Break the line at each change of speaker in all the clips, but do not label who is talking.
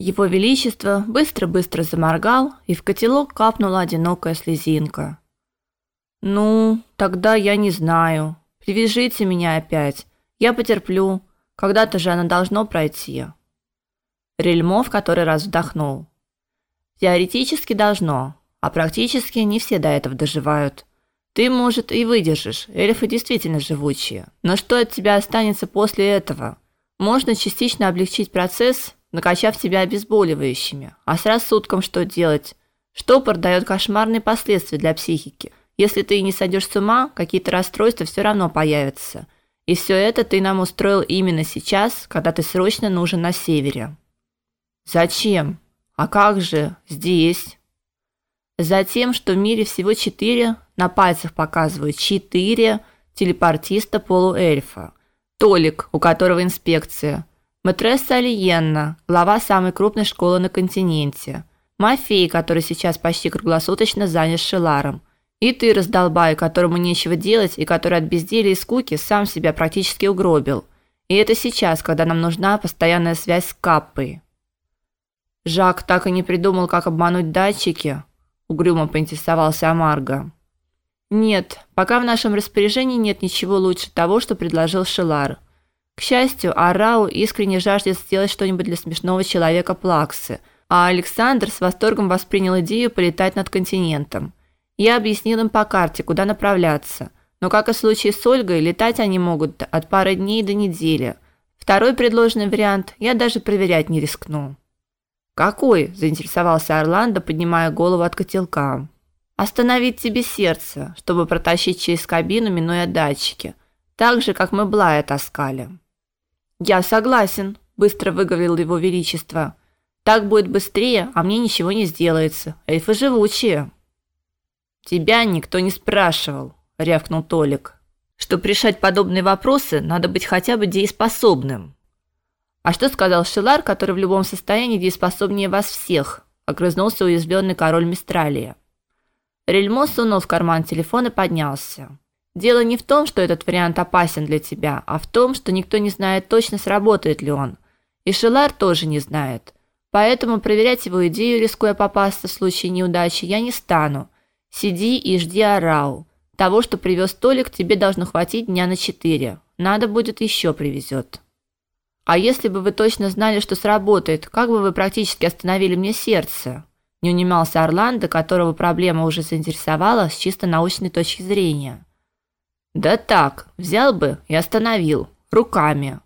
Его величество быстро-быстро заморгал, и в котелок капнула одинокая слезинка. Ну, тогда я не знаю. Привяжите меня опять. Я потерплю. Когда-то же оно должно пройти. Рельмо в который раз вдохнул. Теоретически должно, а практически не все до этого доживают. Ты, может, и выдержишь. Эльфы действительно живучие. Но что от тебя останется после этого? Можно частично облегчить процесс, накачав тебя обезболивающими. А с рассудком что делать? Штопор дает кошмарные последствия для психики. Если ты не сойдешь с ума, какие-то расстройства все равно появятся. И все это ты нам устроил именно сейчас, когда ты срочно нужен на севере. Зачем? А как же здесь? Затем, что в мире всего четыре, на пальцах показывают четыре телепортиста полуэльфа. Толик, у которого инспекция, Матресса Алиенна, глава самой крупной школы на континенте. Мафей, который сейчас почти круглосуточно занят Шеларом. И ты, раздолбай, которому нечего делать и который от безделья и скуки сам себя практически угробил. И это сейчас, когда нам нужна постоянная связь с Каппой. Жак так и не придумал, как обмануть датчики, угрюмо поинтересовался Амарго. Нет, пока в нашем распоряжении нет ничего лучше того, что предложил Шелар. К счастью, Арау искренне жаждет сделать что-нибудь для смешного человека Плаксы, а Александр с восторгом воспринял идею полетать над континентом. Я объяснил им по карте, куда направляться. Но как и в случае с Ольгой, летать они могут от пары дней до недели. Второй предложенный вариант я даже проверять не рискну. Какой? заинтересовался Орландо, поднимая голову от котелка. Остановить тебе сердце, чтобы протащить через кабину, минуя датчики, так же, как мы Блая таскали. Я согласен, быстро выговорил его величество. Так будет быстрее, а мне ничего не сделается. Эльфы живучие. Тебя никто не спрашивал, рявкнул Толик. Чтобы решать подобные вопросы, надо быть хотя бы дееспособным. А что сказал Шилар, который в любом состоянии дееспособнее вас всех? огрызнулся уязвленный король Мистралия. Рельмо сунул в карман телефон и поднялся. Дело не в том, что этот вариант опасен для тебя, а в том, что никто не знает точно, сработает ли он. И Шелар тоже не знает. Поэтому проверять его идею, рискуя попасться в случае неудачи, я не стану. Сиди и жди Арау. Того, что привез Толик, тебе должно хватить дня на четыре. Надо будет еще привезет. А если бы вы точно знали, что сработает, как бы вы практически остановили мне сердце? Не унимался Орландо, которого проблема уже заинтересовала с чисто научной точки зрения. Да так, взял бы и остановил руками.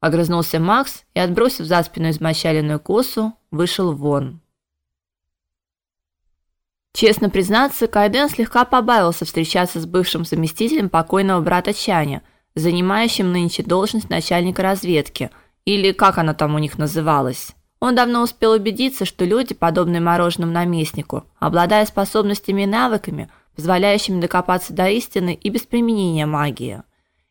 Огрызнулся Макс и, отбросив за спину измочаленную косу, вышел вон. Честно признаться, Кайден слегка побаивался встречаться с бывшим заместителем покойного брата Чаня, занимающим нынче должность начальника разведки, или как она там у них называлась. Он давно успел убедиться, что люди, подобные мороженому наместнику, обладая способностями и навыками, позволяющими докопаться до истины и без применения магии.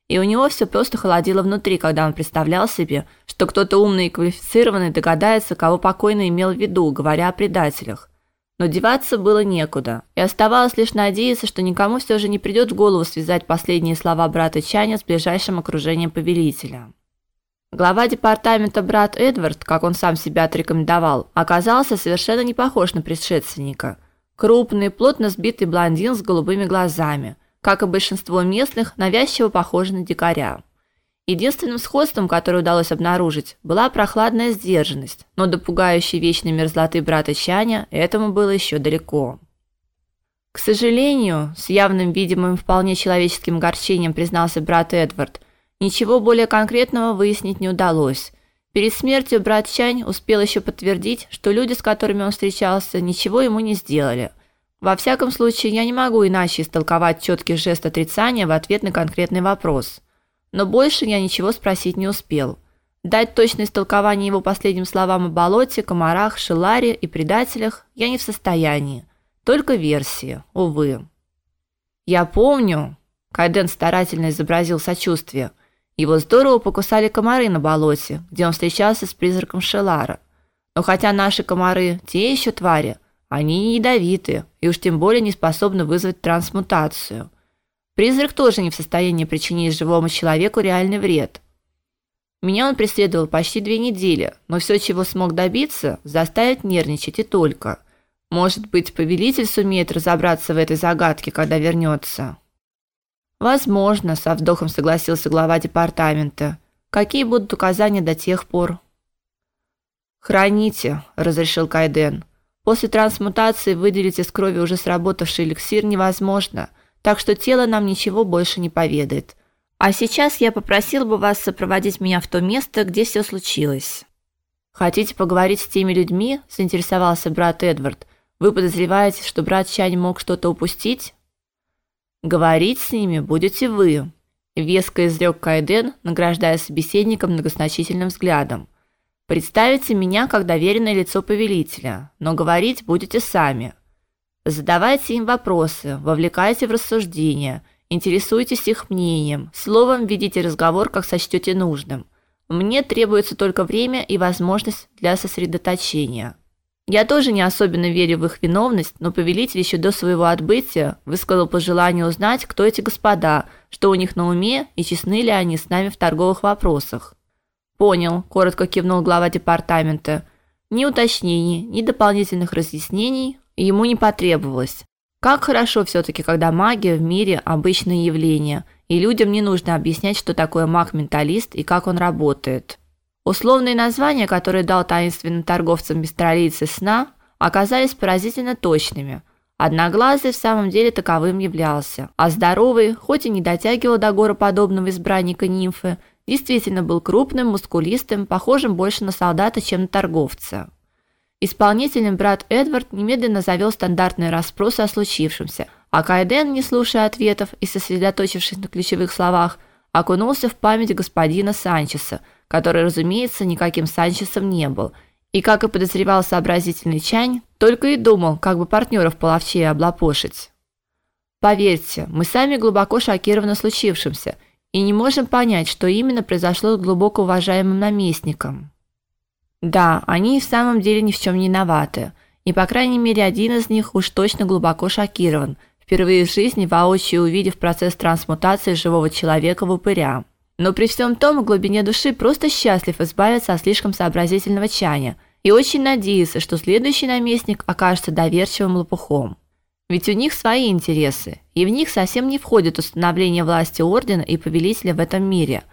И у него все просто холодило внутри, когда он представлял себе, что кто-то умный и квалифицированный догадается, кого покойный имел в виду, говоря о предателях. Но деваться было некуда, и оставалось лишь надеяться, что никому все же не придет в голову связать последние слова брата Чаня с ближайшим окружением повелителя. Глава департамента брат Эдвард, как он сам себя отрекомендовал, оказался совершенно не похож на предшественника – Крупный, плотно сбитый блондин с голубыми глазами, как и большинство местных, навязчиво похожий на дикаря. Единственным сходством, которое удалось обнаружить, была прохладная сдержанность, но до пугающей вечной мерзлоты брата Чаня этому было еще далеко. К сожалению, с явным видимым вполне человеческим огорчением признался брат Эдвард, ничего более конкретного выяснить не удалось, Перед смертью брат Чань успел еще подтвердить, что люди, с которыми он встречался, ничего ему не сделали. Во всяком случае, я не могу иначе истолковать четкий жест отрицания в ответ на конкретный вопрос. Но больше я ничего спросить не успел. Дать точное истолкование его последним словам о болоте, комарах, шеларе и предателях я не в состоянии. Только версии, увы. Я помню, Кайден старательно изобразил сочувствие. Его здорово покусали комары на болоте, где он встречался с призраком Шелара. Но хотя наши комары те еще твари, они не ядовиты и уж тем более не способны вызвать трансмутацию. Призрак тоже не в состоянии причинить живому человеку реальный вред. Меня он преследовал почти две недели, но все, чего смог добиться, заставить нервничать и только. Может быть, повелитель сумеет разобраться в этой загадке, когда вернется. Возможно, со вздохом согласился глава департамента. Какие будут указания до тех пор? Храните, разрешил Кайден. После трансмутации выделить из крови уже сработавший эликсир невозможно, так что тело нам ничего больше не поведает. А сейчас я попросил бы вас сопроводить меня в то место, где все случилось. Хотите поговорить с теми людьми? заинтересовался брат Эдвард. Вы подозреваете, что брат Чань мог что-то упустить? Говорить с ними будете вы, веско изрек Кайден, награждая собеседника многозначительным взглядом. Представите меня как доверенное лицо повелителя, но говорить будете сами. Задавайте им вопросы, вовлекайте в рассуждения, интересуйтесь их мнением, словом ведите разговор, как сочтете нужным. Мне требуется только время и возможность для сосредоточения. Я тоже не особенно верю в их виновность, но повелитель еще до своего отбытия высказал пожелание узнать, кто эти господа, что у них на уме и честны ли они с нами в торговых вопросах. Понял, коротко кивнул глава департамента. Ни уточнений, ни дополнительных разъяснений ему не потребовалось. Как хорошо все таки когда магия в мире обычное явление, и людям не нужно объяснять, что такое маг-менталист и как он работает. Условные названия, которые дал таинственным торговцам бестролийцы сна, оказались поразительно точными. Одноглазый в самом деле таковым являлся, а здоровый, хоть и не дотягивал до гороподобного избранника нимфы, действительно был крупным, мускулистым, похожим больше на солдата, чем на торговца. Исполнительный брат Эдвард немедленно завел стандартные расспросы о случившемся, а Кайден, не слушая ответов и сосредоточившись на ключевых словах, окунулся в память господина Санчеса, который, разумеется, никаким Санчесом не был, и, как и подозревал сообразительный Чань, только и думал, как бы партнеров половчее облапошить. Поверьте, мы сами глубоко шокированы случившимся и не можем понять, что именно произошло с глубоко уважаемым наместником. Да, они в самом деле ни в чем не виноваты, и по крайней мере один из них уж точно глубоко шокирован, впервые в жизни воочию увидев процесс трансмутации живого человека в упыря но при всем том в глубине души просто счастлив избавиться от слишком сообразительного чаня и очень надеется, что следующий наместник окажется доверчивым лопухом. Ведь у них свои интересы, и в них совсем не входит установление власти ордена и повелителя в этом мире.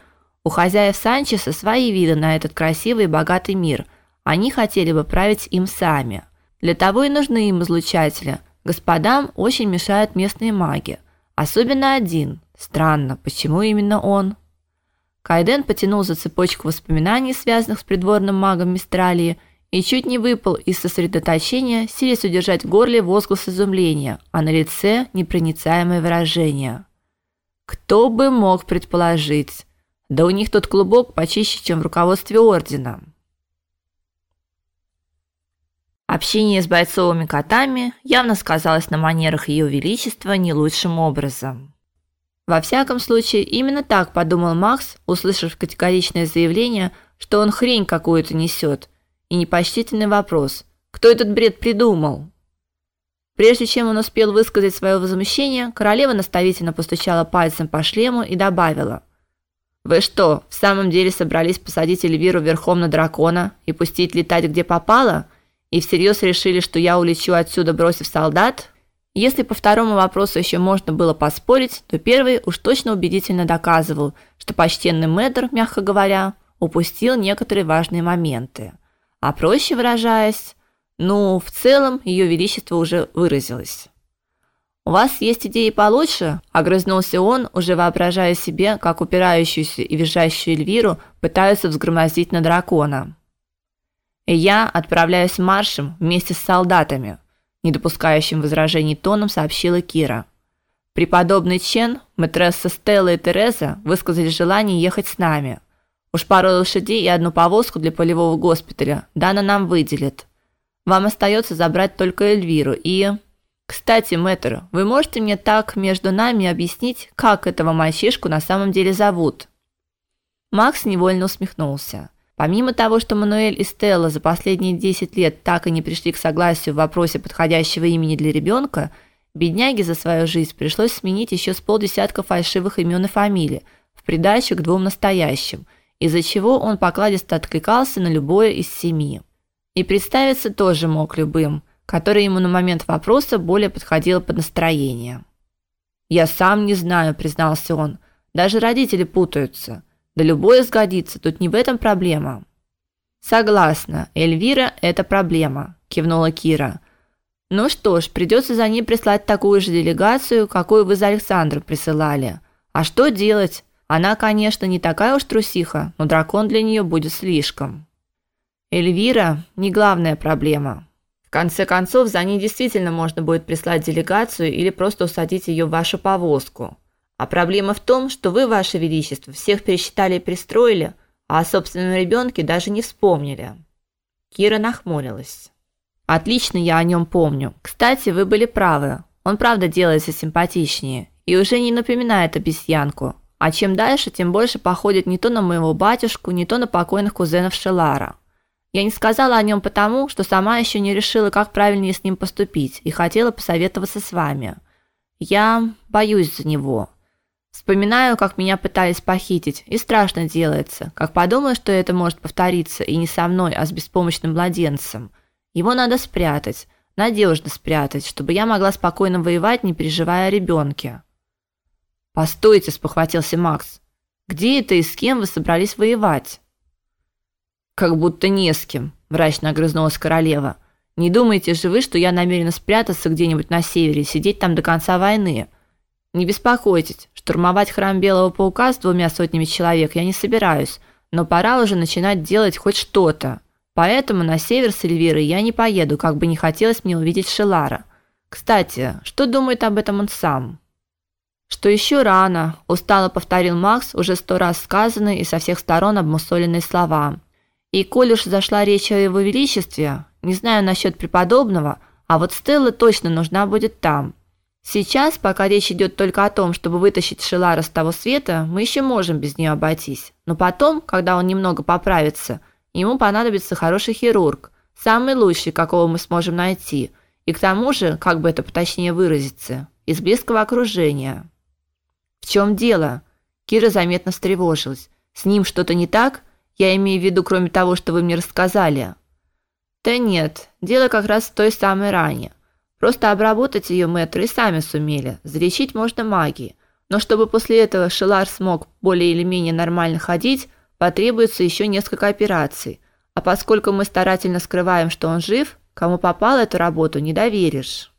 У хозяев Санчеса свои виды на этот красивый и богатый мир. Они хотели бы править им сами. Для того и нужны им излучатели. Господам очень мешают местные маги, особенно один. Странно, почему именно он? Кайден потянул за цепочку воспоминаний, связанных с придворным магом Мистралии, и чуть не выпал из сосредоточения, силясь удержать в горле возглас изумления, а на лице непроницаемое выражение. Кто бы мог предположить? Да у них тот клубок почище, чем в руководстве ордена. Общение с бойцовыми котами явно сказалось на манерах ее величества не лучшим образом. Во всяком случае, именно так подумал Макс, услышав категоричное заявление, что он хрень какую-то несет, и непочтительный вопрос: кто этот бред придумал? Прежде чем он успел высказать свое возмущение, королева наставительно постучала пальцем по шлему и добавила: Вы что, в самом деле собрались посадить Эльвиру верхом на дракона и пустить летать где попало? И всерьез решили, что я улечу отсюда, бросив солдат? Если по второму вопросу еще можно было поспорить, то первый уж точно убедительно доказывал, что почтенный мэтр, мягко говоря, упустил некоторые важные моменты. А проще выражаясь, ну, в целом ее величество уже выразилось. У вас есть идеи получше? огрызнулся он, уже воображая себе, как упирающуюся и визжащую Эльвиру пытаются взгромоздить на дракона. Я отправляюсь маршем вместе с солдатами не допускающим возражений тоном сообщила Кира. Преподобный Чен, мэтресса Стелла и Тереза высказали желание ехать с нами. Уж пару лошадей и одну повозку для полевого госпиталя Дана нам выделит. Вам остается забрать только Эльвиру и Кстати, мэтр, вы можете мне так между нами объяснить, как этого мальчишку на самом деле зовут? Макс невольно усмехнулся. Помимо того, что Мануэль и Стелла за последние 10 лет так и не пришли к согласию в вопросе подходящего имени для ребенка, бедняге за свою жизнь пришлось сменить еще с полдесятка фальшивых имен и фамилий в придачу к двум настоящим, из-за чего он покладисто откликался на любое из семи. И представиться тоже мог любым, который ему на момент вопроса более подходило под настроение. «Я сам не знаю», – признался он. «Даже родители путаются. Да любое сгодится, тут не в этом проблема». «Согласна, Эльвира – это проблема», – кивнула Кира. «Ну что ж, придется за ней прислать такую же делегацию, какую вы за Александром присылали. А что делать? Она, конечно, не такая уж трусиха, но дракон для нее будет слишком. Эльвира не главная проблема. В конце концов, за ней действительно можно будет прислать делегацию или просто усадить ее в вашу повозку. А проблема в том, что вы, ваше величество, всех пересчитали и пристроили, а о собственном ребенке даже не вспомнили. Кира нахмурилась. Отлично я о нем помню. Кстати, вы были правы. Он правда делается симпатичнее и уже не напоминает обезьянку. А чем дальше, тем больше походит не то на моего батюшку, не то на покойных кузенов Шелара. Я не сказала о нем потому, что сама еще не решила, как правильнее с ним поступить, и хотела посоветоваться с вами. Я боюсь за него. Вспоминаю, как меня пытались похитить, и страшно делается. Как подумаю, что это может повториться и не со мной, а с беспомощным младенцем. Его надо спрятать, надежно спрятать, чтобы я могла спокойно воевать, не переживая о ребенке. Постойте, спохватился Макс. Где это и с кем вы собрались воевать? Как будто не с кем, мрачно огрызнулась королева. Не думаете же вы, что я намерена спрятаться где-нибудь на севере и сидеть там до конца войны? Не беспокойтесь, штурмовать храм Белого паука с двумя сотнями человек я не собираюсь, но пора уже начинать делать хоть что-то. Поэтому на север с Эльвирой я не поеду, как бы не хотелось мне увидеть Шелара. Кстати, что думает об этом он сам? Что еще рано, устало повторил Макс уже сто раз сказанные и со всех сторон обмусоленные слова. И коль уж зашла речь о его величестве, не знаю насчет преподобного, а вот Стелла точно нужна будет там. Сейчас, пока речь идет только о том, чтобы вытащить Шелара с того света, мы еще можем без нее обойтись. Но потом, когда он немного поправится, ему понадобится хороший хирург, самый лучший, какого мы сможем найти, и к тому же, как бы это поточнее выразиться, из близкого окружения. В чем дело? Кира заметно встревожилась. С ним что-то не так? Я имею в виду, кроме того, что вы мне рассказали. Да нет, дело как раз в той самой ране. Просто обработать ее мэтры и сами сумели. Залечить можно магией. Но чтобы после этого Шелар смог более или менее нормально ходить, потребуется еще несколько операций. А поскольку мы старательно скрываем, что он жив, кому попало эту работу не доверишь.